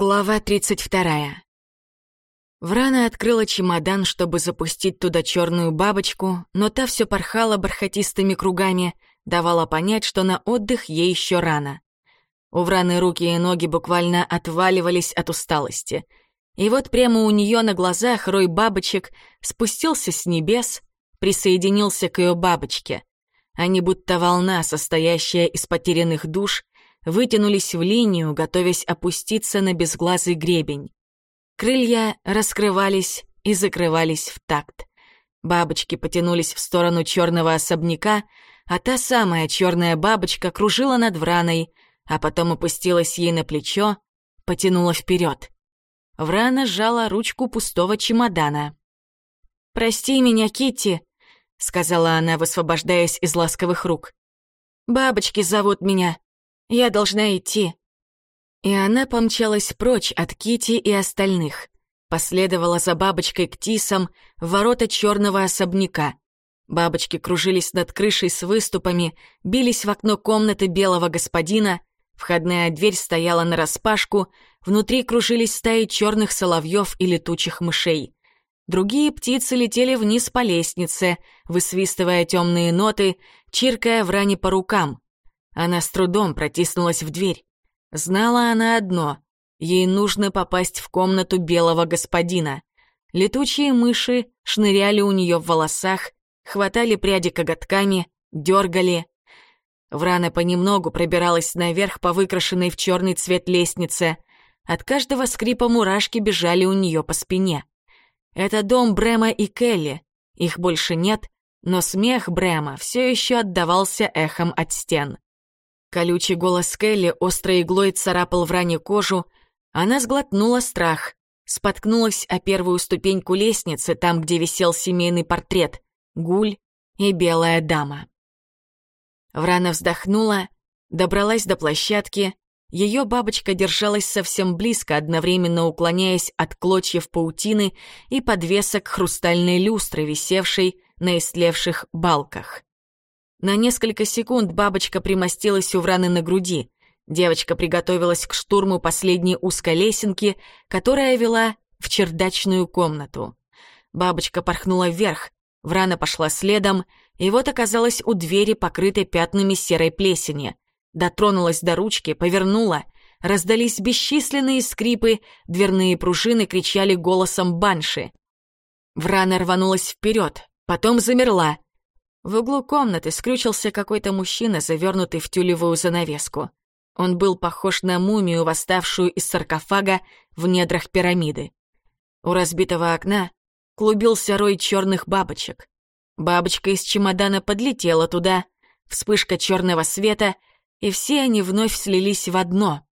Глава 32. Врана открыла чемодан, чтобы запустить туда черную бабочку, но та все порхала бархатистыми кругами, давала понять, что на отдых ей еще рано. У Враны руки и ноги буквально отваливались от усталости. И вот прямо у нее на глазах рой бабочек спустился с небес, присоединился к ее бабочке. Они будто волна, состоящая из потерянных душ, вытянулись в линию, готовясь опуститься на безглазый гребень. Крылья раскрывались и закрывались в такт. Бабочки потянулись в сторону черного особняка, а та самая черная бабочка кружила над Враной, а потом опустилась ей на плечо, потянула вперед. Врана сжала ручку пустого чемодана. «Прости меня, Китти, сказала она, высвобождаясь из ласковых рук. «Бабочки зовут меня. Я должна идти». И она помчалась прочь от Кити и остальных. Последовала за бабочкой к тисам в ворота черного особняка. Бабочки кружились над крышей с выступами, бились в окно комнаты белого господина, входная дверь стояла нараспашку, внутри кружились стаи черных соловьев и летучих мышей. Другие птицы летели вниз по лестнице, высвистывая темные ноты, чиркая в ране по рукам. Она с трудом протиснулась в дверь. Знала она одно — ей нужно попасть в комнату белого господина. Летучие мыши шныряли у нее в волосах, хватали пряди коготками, дергали. Врана понемногу пробиралась наверх по выкрашенной в черный цвет лестнице. От каждого скрипа мурашки бежали у нее по спине. Это дом Брема и Келли. Их больше нет, но смех Брема все еще отдавался эхом от стен. Колючий голос Келли острой иглой царапал в ране кожу. Она сглотнула страх, споткнулась о первую ступеньку лестницы, там, где висел семейный портрет, гуль и белая дама. Врана вздохнула, добралась до площадки. Ее бабочка держалась совсем близко, одновременно уклоняясь от клочьев паутины и подвесок хрустальной люстры, висевшей на истлевших балках. На несколько секунд бабочка примостилась у Враны на груди. Девочка приготовилась к штурму последней узкой лесенки, которая вела в чердачную комнату. Бабочка порхнула вверх, Врана пошла следом, и вот оказалась у двери, покрытой пятнами серой плесени. Дотронулась до ручки, повернула. Раздались бесчисленные скрипы, дверные пружины кричали голосом банши. Врана рванулась вперед, потом замерла — в углу комнаты скрючился какой-то мужчина, завернутый в тюлевую занавеску. Он был похож на мумию, восставшую из саркофага в недрах пирамиды. У разбитого окна клубился рой черных бабочек. Бабочка из чемодана подлетела туда, вспышка черного света, и все они вновь слились в одно.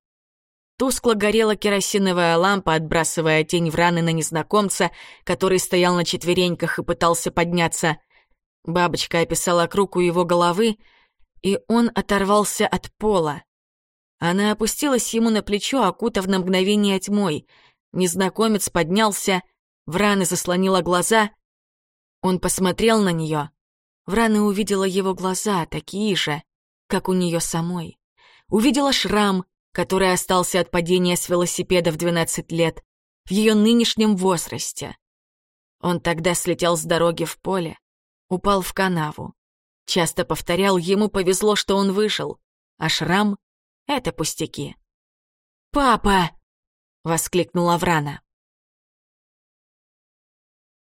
Тускло горела керосиновая лампа, отбрасывая тень в раны на незнакомца, который стоял на четвереньках и пытался подняться. Бабочка описала круг у его головы, и он оторвался от пола. Она опустилась ему на плечо, окутав на мгновение тьмой. Незнакомец поднялся, Врана заслонила глаза. Он посмотрел на нее. Врана увидела его глаза, такие же, как у нее самой. Увидела шрам, который остался от падения с велосипеда в 12 лет, в ее нынешнем возрасте. Он тогда слетел с дороги в поле, упал в канаву. Часто повторял, ему повезло, что он вышел, а шрам — это пустяки. «Папа!» — воскликнула Врана.